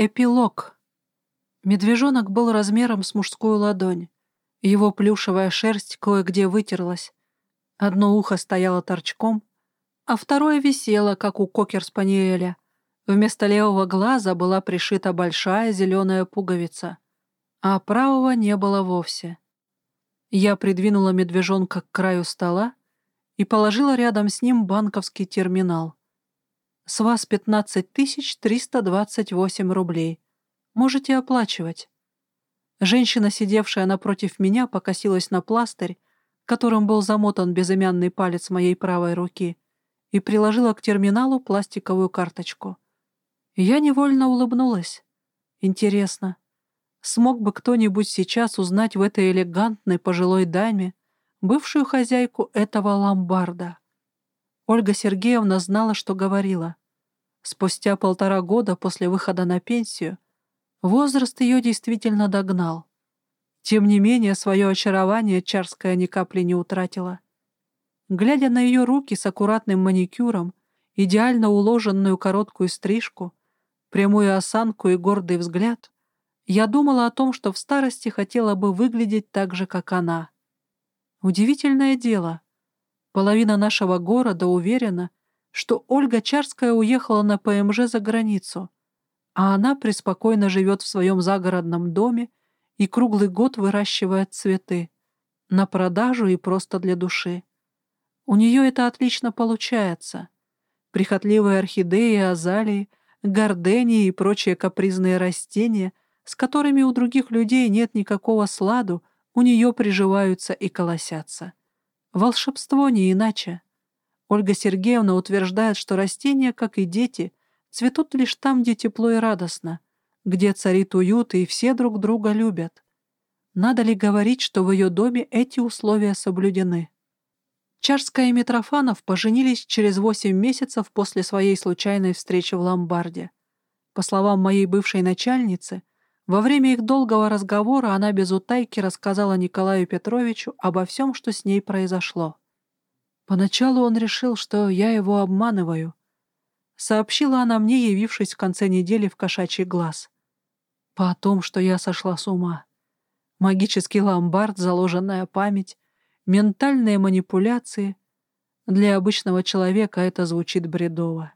Эпилог. Медвежонок был размером с мужскую ладонь. Его плюшевая шерсть кое-где вытерлась. Одно ухо стояло торчком, а второе висело, как у кокер-спаниеля. Вместо левого глаза была пришита большая зеленая пуговица, а правого не было вовсе. Я придвинула медвежонка к краю стола и положила рядом с ним банковский терминал. С вас 15 328 рублей. Можете оплачивать». Женщина, сидевшая напротив меня, покосилась на пластырь, которым был замотан безымянный палец моей правой руки, и приложила к терминалу пластиковую карточку. Я невольно улыбнулась. Интересно, смог бы кто-нибудь сейчас узнать в этой элегантной пожилой даме бывшую хозяйку этого ломбарда? Ольга Сергеевна знала, что говорила. Спустя полтора года после выхода на пенсию возраст ее действительно догнал. Тем не менее, свое очарование Чарская ни капли не утратила. Глядя на ее руки с аккуратным маникюром, идеально уложенную короткую стрижку, прямую осанку и гордый взгляд, я думала о том, что в старости хотела бы выглядеть так же, как она. Удивительное дело. Половина нашего города уверена, что Ольга Чарская уехала на ПМЖ за границу, а она преспокойно живет в своем загородном доме и круглый год выращивает цветы на продажу и просто для души. У нее это отлично получается. Прихотливые орхидеи, азалии, гордении и прочие капризные растения, с которыми у других людей нет никакого сладу, у нее приживаются и колосятся. Волшебство не иначе. Ольга Сергеевна утверждает, что растения, как и дети, цветут лишь там, где тепло и радостно, где царит уют и все друг друга любят. Надо ли говорить, что в ее доме эти условия соблюдены? Чарская и Митрофанов поженились через восемь месяцев после своей случайной встречи в ломбарде. По словам моей бывшей начальницы, во время их долгого разговора она без утайки рассказала Николаю Петровичу обо всем, что с ней произошло. Поначалу он решил, что я его обманываю. Сообщила она мне, явившись в конце недели в кошачий глаз. По том, что я сошла с ума. Магический ломбард, заложенная память, ментальные манипуляции. Для обычного человека это звучит бредово.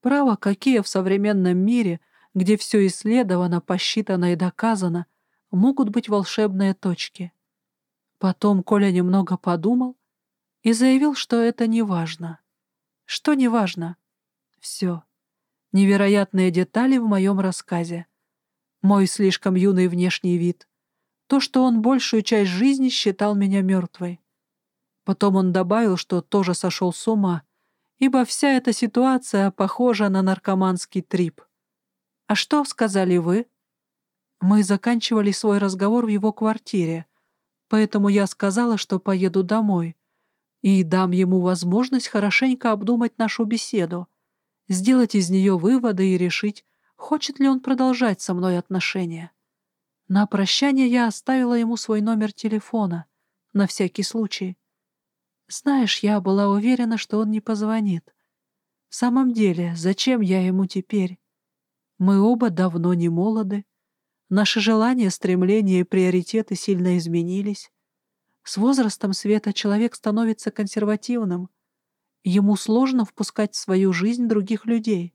Право, какие в современном мире, где все исследовано, посчитано и доказано, могут быть волшебные точки. Потом Коля немного подумал и заявил, что это не важно. Что не важно? Все. Невероятные детали в моем рассказе. Мой слишком юный внешний вид. То, что он большую часть жизни считал меня мертвой. Потом он добавил, что тоже сошел с ума, ибо вся эта ситуация похожа на наркоманский трип. «А что сказали вы?» Мы заканчивали свой разговор в его квартире, поэтому я сказала, что поеду домой, и дам ему возможность хорошенько обдумать нашу беседу, сделать из нее выводы и решить, хочет ли он продолжать со мной отношения. На прощание я оставила ему свой номер телефона, на всякий случай. Знаешь, я была уверена, что он не позвонит. В самом деле, зачем я ему теперь? Мы оба давно не молоды. Наши желания, стремления и приоритеты сильно изменились. С возрастом света человек становится консервативным. Ему сложно впускать в свою жизнь других людей.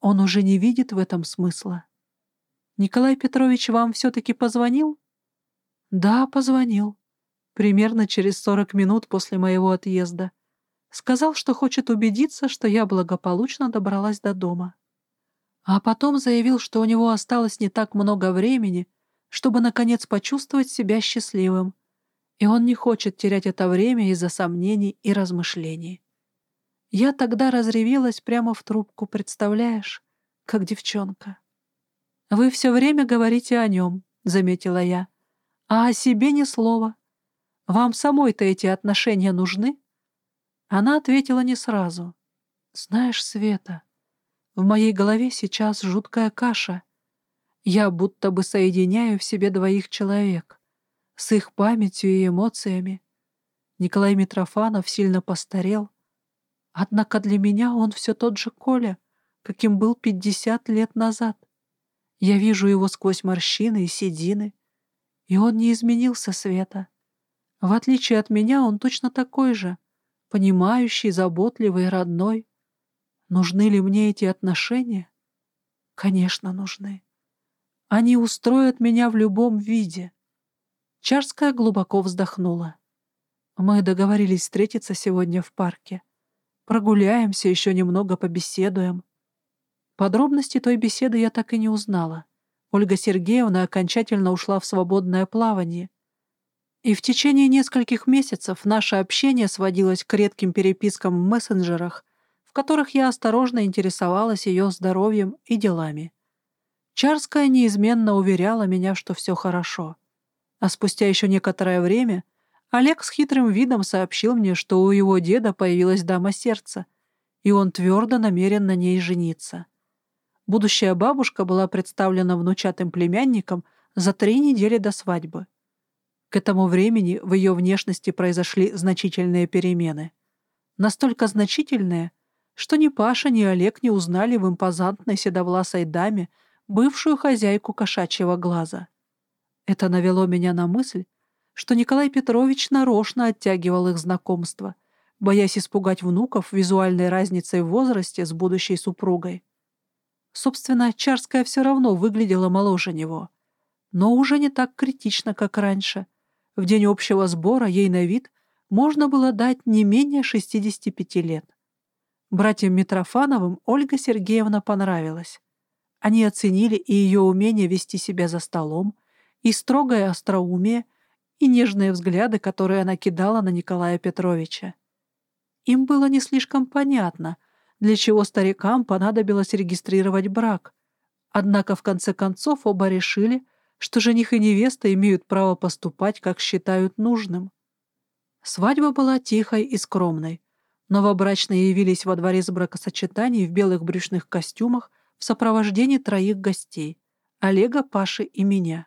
Он уже не видит в этом смысла. Николай Петрович вам все-таки позвонил? Да, позвонил. Примерно через 40 минут после моего отъезда. Сказал, что хочет убедиться, что я благополучно добралась до дома. А потом заявил, что у него осталось не так много времени, чтобы, наконец, почувствовать себя счастливым — и он не хочет терять это время из-за сомнений и размышлений. Я тогда разревелась прямо в трубку, представляешь, как девчонка. «Вы все время говорите о нем», — заметила я, — «а о себе ни слова. Вам самой-то эти отношения нужны?» Она ответила не сразу. «Знаешь, Света, в моей голове сейчас жуткая каша. Я будто бы соединяю в себе двоих человек с их памятью и эмоциями. Николай Митрофанов сильно постарел. Однако для меня он все тот же Коля, каким был 50 лет назад. Я вижу его сквозь морщины и седины, и он не изменился, Света. В отличие от меня, он точно такой же, понимающий, заботливый, родной. Нужны ли мне эти отношения? Конечно, нужны. Они устроят меня в любом виде. Чарская глубоко вздохнула. Мы договорились встретиться сегодня в парке. Прогуляемся, еще немного побеседуем. Подробности той беседы я так и не узнала. Ольга Сергеевна окончательно ушла в свободное плавание. И в течение нескольких месяцев наше общение сводилось к редким перепискам в мессенджерах, которых я осторожно интересовалась ее здоровьем и делами. Чарская неизменно уверяла меня, что все хорошо. А спустя еще некоторое время Олег с хитрым видом сообщил мне, что у его деда появилась дама сердца, и он твердо намерен на ней жениться. Будущая бабушка была представлена внучатым племянником за три недели до свадьбы. К этому времени в ее внешности произошли значительные перемены. Настолько значительные, что ни Паша, ни Олег не узнали в импозантной седовласой даме бывшую хозяйку кошачьего глаза. Это навело меня на мысль, что Николай Петрович нарочно оттягивал их знакомство, боясь испугать внуков визуальной разницей в возрасте с будущей супругой. Собственно, Чарская все равно выглядела моложе него. Но уже не так критично, как раньше. В день общего сбора ей на вид можно было дать не менее 65 лет. Братьям Митрофановым Ольга Сергеевна понравилась. Они оценили и ее умение вести себя за столом, и строгое остроумие, и нежные взгляды, которые она кидала на Николая Петровича. Им было не слишком понятно, для чего старикам понадобилось регистрировать брак. Однако в конце концов оба решили, что жених и невеста имеют право поступать, как считают нужным. Свадьба была тихой и скромной. Новобрачные явились во дворец бракосочетаний в белых брючных костюмах в сопровождении троих гостей — Олега, Паши и меня.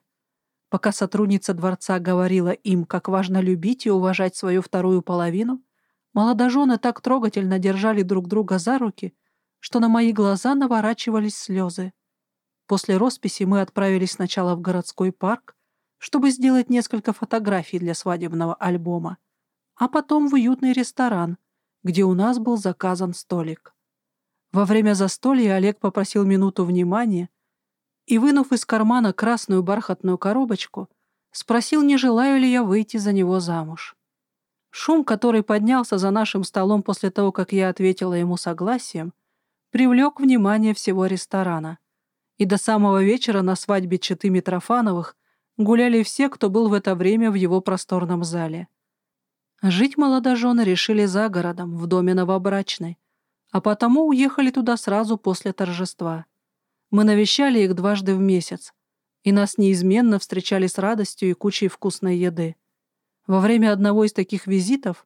Пока сотрудница дворца говорила им, как важно любить и уважать свою вторую половину, Молодожены так трогательно держали друг друга за руки, что на мои глаза наворачивались слезы. После росписи мы отправились сначала в городской парк, чтобы сделать несколько фотографий для свадебного альбома, а потом в уютный ресторан, где у нас был заказан столик. Во время застолья Олег попросил минуту внимания и, вынув из кармана красную бархатную коробочку, спросил, не желаю ли я выйти за него замуж. Шум, который поднялся за нашим столом после того, как я ответила ему согласием, привлек внимание всего ресторана. И до самого вечера на свадьбе Читы Митрофановых гуляли все, кто был в это время в его просторном зале. Жить молодожены решили за городом, в доме новобрачной, а потому уехали туда сразу после торжества. Мы навещали их дважды в месяц, и нас неизменно встречали с радостью и кучей вкусной еды. Во время одного из таких визитов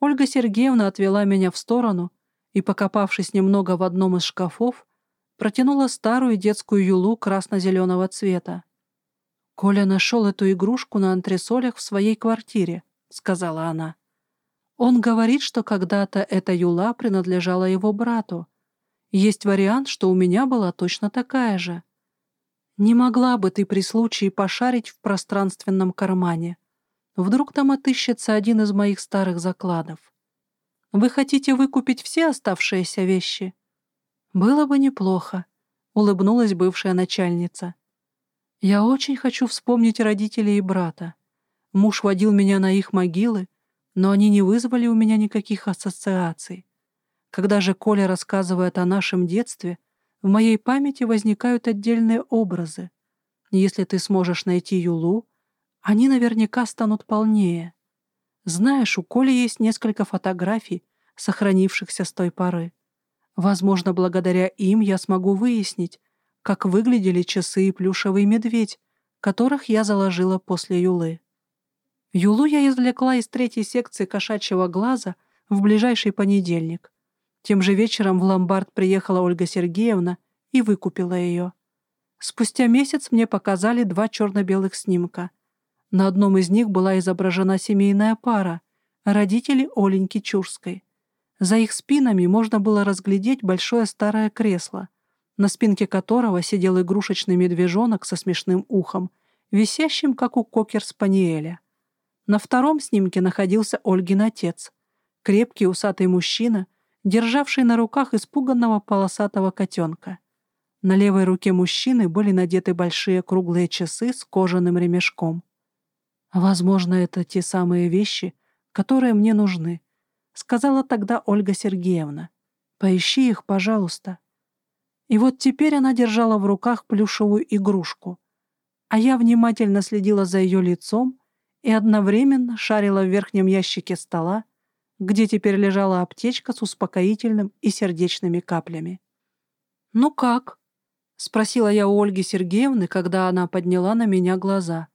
Ольга Сергеевна отвела меня в сторону и, покопавшись немного в одном из шкафов, протянула старую детскую юлу красно-зеленого цвета. «Коля нашел эту игрушку на антресолях в своей квартире», — сказала она. «Он говорит, что когда-то эта юла принадлежала его брату. Есть вариант, что у меня была точно такая же. Не могла бы ты при случае пошарить в пространственном кармане?» Вдруг там отыщется один из моих старых закладов. Вы хотите выкупить все оставшиеся вещи? Было бы неплохо, — улыбнулась бывшая начальница. Я очень хочу вспомнить родителей и брата. Муж водил меня на их могилы, но они не вызвали у меня никаких ассоциаций. Когда же Коля рассказывает о нашем детстве, в моей памяти возникают отдельные образы. Если ты сможешь найти Юлу, они наверняка станут полнее. Знаешь, у Коли есть несколько фотографий, сохранившихся с той поры. Возможно, благодаря им я смогу выяснить, как выглядели часы и плюшевый медведь, которых я заложила после Юлы. Юлу я извлекла из третьей секции кошачьего глаза в ближайший понедельник. Тем же вечером в ломбард приехала Ольга Сергеевна и выкупила ее. Спустя месяц мне показали два черно-белых снимка — на одном из них была изображена семейная пара, родители Оленьки Чурской. За их спинами можно было разглядеть большое старое кресло, на спинке которого сидел игрушечный медвежонок со смешным ухом, висящим, как у кокер-спаниеля. На втором снимке находился Ольгин отец, крепкий усатый мужчина, державший на руках испуганного полосатого котенка. На левой руке мужчины были надеты большие круглые часы с кожаным ремешком. «Возможно, это те самые вещи, которые мне нужны», — сказала тогда Ольга Сергеевна. «Поищи их, пожалуйста». И вот теперь она держала в руках плюшевую игрушку, а я внимательно следила за ее лицом и одновременно шарила в верхнем ящике стола, где теперь лежала аптечка с успокоительным и сердечными каплями. «Ну как?» — спросила я у Ольги Сергеевны, когда она подняла на меня глаза.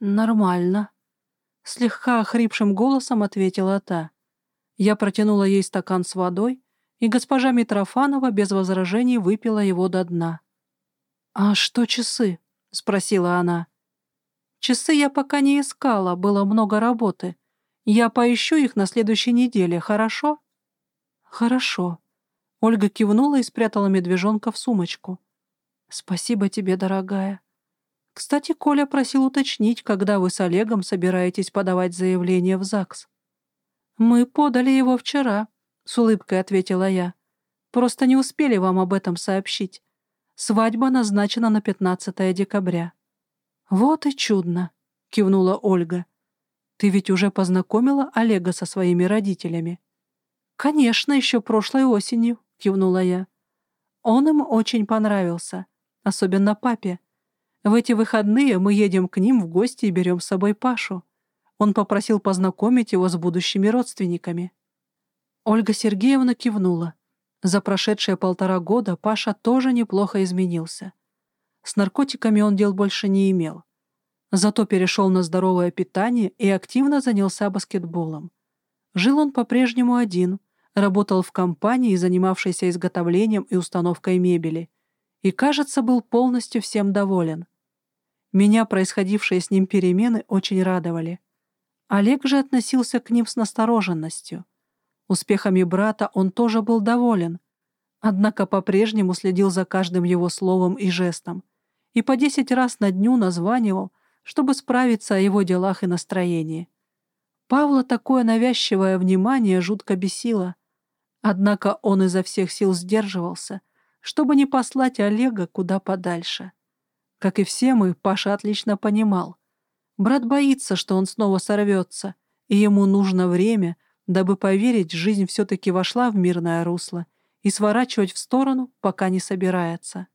«Нормально», — слегка охрипшим голосом ответила та. Я протянула ей стакан с водой, и госпожа Митрофанова без возражений выпила его до дна. «А что часы?» — спросила она. «Часы я пока не искала, было много работы. Я поищу их на следующей неделе, хорошо?» «Хорошо». Ольга кивнула и спрятала медвежонка в сумочку. «Спасибо тебе, дорогая. Кстати, Коля просил уточнить, когда вы с Олегом собираетесь подавать заявление в ЗАГС. Мы подали его вчера, — с улыбкой ответила я. «Просто не успели вам об этом сообщить. Свадьба назначена на 15 декабря». «Вот и чудно», — кивнула Ольга. «Ты ведь уже познакомила Олега со своими родителями?» «Конечно, еще прошлой осенью», — кивнула я. «Он им очень понравился, особенно папе. В эти выходные мы едем к ним в гости и берем с собой Пашу. Он попросил познакомить его с будущими родственниками». Ольга Сергеевна кивнула. За прошедшие полтора года Паша тоже неплохо изменился. С наркотиками он дел больше не имел. Зато перешел на здоровое питание и активно занялся баскетболом. Жил он по-прежнему один, работал в компании, занимавшейся изготовлением и установкой мебели, и, кажется, был полностью всем доволен. Меня происходившие с ним перемены очень радовали. Олег же относился к ним с настороженностью. Успехами брата он тоже был доволен, однако по-прежнему следил за каждым его словом и жестом и по десять раз на дню названивал, чтобы справиться о его делах и настроении. Павла такое навязчивое внимание жутко бесило, однако он изо всех сил сдерживался, чтобы не послать Олега куда подальше. Как и все мы, Паша отлично понимал. Брат боится, что он снова сорвется, и ему нужно время — дабы поверить, жизнь все-таки вошла в мирное русло и сворачивать в сторону, пока не собирается.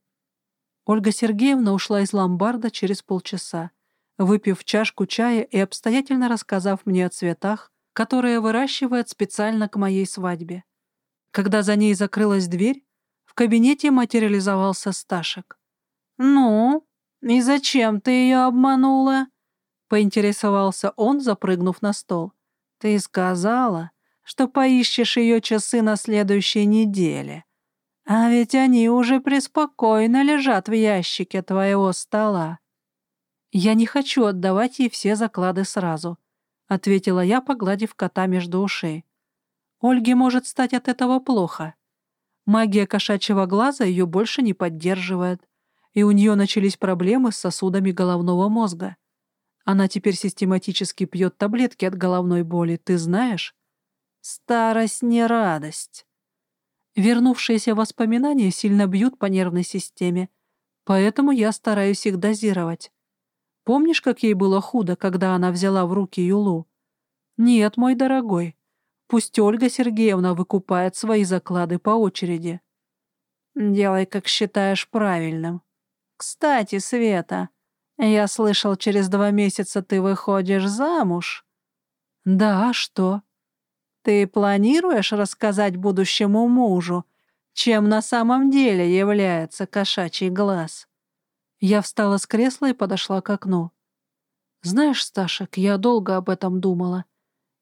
Ольга Сергеевна ушла из ломбарда через полчаса, выпив чашку чая и обстоятельно рассказав мне о цветах, которые выращивает специально к моей свадьбе. Когда за ней закрылась дверь, в кабинете материализовался Сташек. «Ну, и зачем ты ее обманула?» — поинтересовался он, запрыгнув на стол. Ты сказала, что поищешь ее часы на следующей неделе. А ведь они уже преспокойно лежат в ящике твоего стола. Я не хочу отдавать ей все заклады сразу, — ответила я, погладив кота между ушей. Ольге может стать от этого плохо. Магия кошачьего глаза ее больше не поддерживает, и у нее начались проблемы с сосудами головного мозга. Она теперь систематически пьет таблетки от головной боли, ты знаешь? Старость не радость. Вернувшиеся воспоминания сильно бьют по нервной системе, поэтому я стараюсь их дозировать. Помнишь, как ей было худо, когда она взяла в руки Юлу? Нет, мой дорогой, пусть Ольга Сергеевна выкупает свои заклады по очереди. Делай, как считаешь правильным. Кстати, Света, «Я слышал, через два месяца ты выходишь замуж?» «Да, а что?» «Ты планируешь рассказать будущему мужу, чем на самом деле является кошачий глаз?» Я встала с кресла и подошла к окну. «Знаешь, Сташек, я долго об этом думала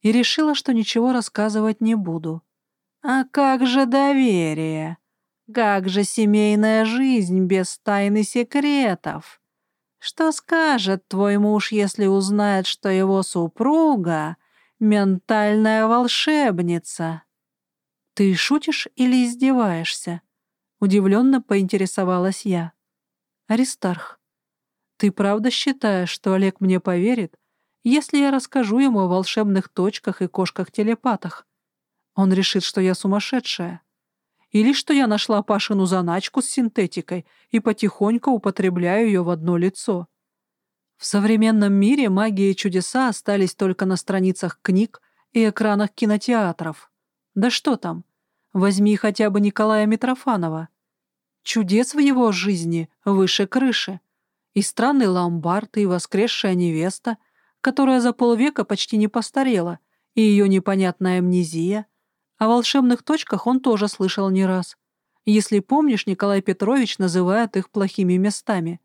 и решила, что ничего рассказывать не буду». «А как же доверие? Как же семейная жизнь без тайны секретов?» Что скажет твой муж, если узнает, что его супруга — ментальная волшебница? Ты шутишь или издеваешься? Удивленно поинтересовалась я. Аристарх, ты правда считаешь, что Олег мне поверит, если я расскажу ему о волшебных точках и кошках-телепатах? Он решит, что я сумасшедшая. Или что я нашла Пашину заначку с синтетикой и потихоньку употребляю ее в одно лицо. В современном мире магия и чудеса остались только на страницах книг и экранах кинотеатров. Да что там? Возьми хотя бы Николая Митрофанова. Чудес в его жизни выше крыши. И странный ломбард, и воскресшая невеста, которая за полвека почти не постарела, и ее непонятная амнезия. О волшебных точках он тоже слышал не раз. Если помнишь, Николай Петрович называет их плохими местами.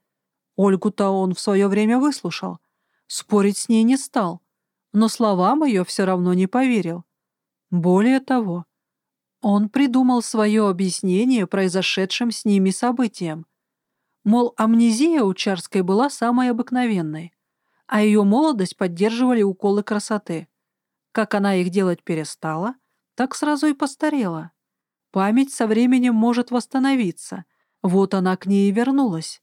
Ольгу-то он в свое время выслушал. Спорить с ней не стал. Но словам ее все равно не поверил. Более того, он придумал свое объяснение произошедшим с ними событиям. Мол, амнезия у Чарской была самой обыкновенной, а ее молодость поддерживали уколы красоты. Как она их делать перестала, так сразу и постарела. Память со временем может восстановиться. Вот она к ней и вернулась.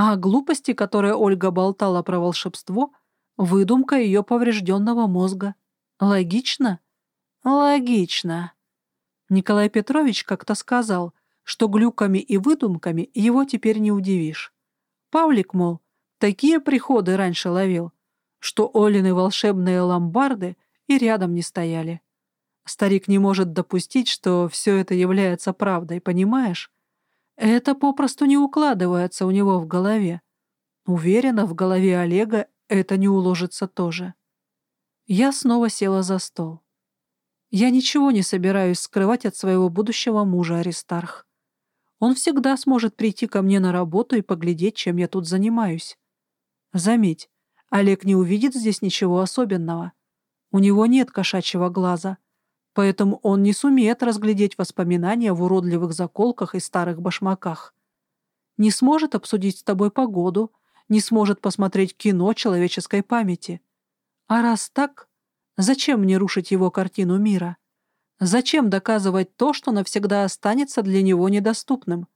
А глупости, которые Ольга болтала про волшебство, выдумка ее поврежденного мозга. Логично? Логично. Николай Петрович как-то сказал, что глюками и выдумками его теперь не удивишь. Павлик, мол, такие приходы раньше ловил, что Олины волшебные ломбарды и рядом не стояли. Старик не может допустить, что все это является правдой, понимаешь? Это попросту не укладывается у него в голове. Уверена, в голове Олега это не уложится тоже. Я снова села за стол. Я ничего не собираюсь скрывать от своего будущего мужа Аристарх. Он всегда сможет прийти ко мне на работу и поглядеть, чем я тут занимаюсь. Заметь, Олег не увидит здесь ничего особенного. У него нет кошачьего глаза, поэтому он не сумеет разглядеть воспоминания в уродливых заколках и старых башмаках. Не сможет обсудить с тобой погоду, не сможет посмотреть кино человеческой памяти. А раз так, Зачем мне рушить его картину мира? Зачем доказывать то, что навсегда останется для него недоступным?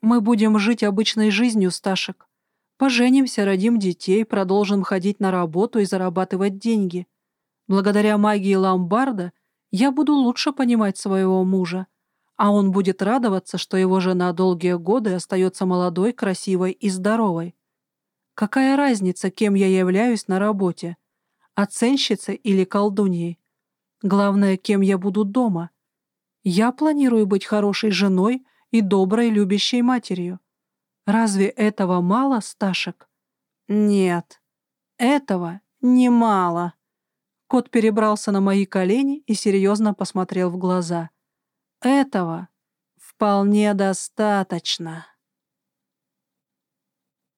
Мы будем жить обычной жизнью, Сташек. Поженимся, родим детей, продолжим ходить на работу и зарабатывать деньги. Благодаря магии ломбарда я буду лучше понимать своего мужа, а он будет радоваться, что его жена долгие годы остается молодой, красивой и здоровой. Какая разница, кем я являюсь на работе? оценщицей или колдуньей. Главное, кем я буду дома. Я планирую быть хорошей женой и доброй, любящей матерью. Разве этого мало, Сташек? Нет, этого немало. Кот перебрался на мои колени и серьезно посмотрел в глаза. Этого вполне достаточно.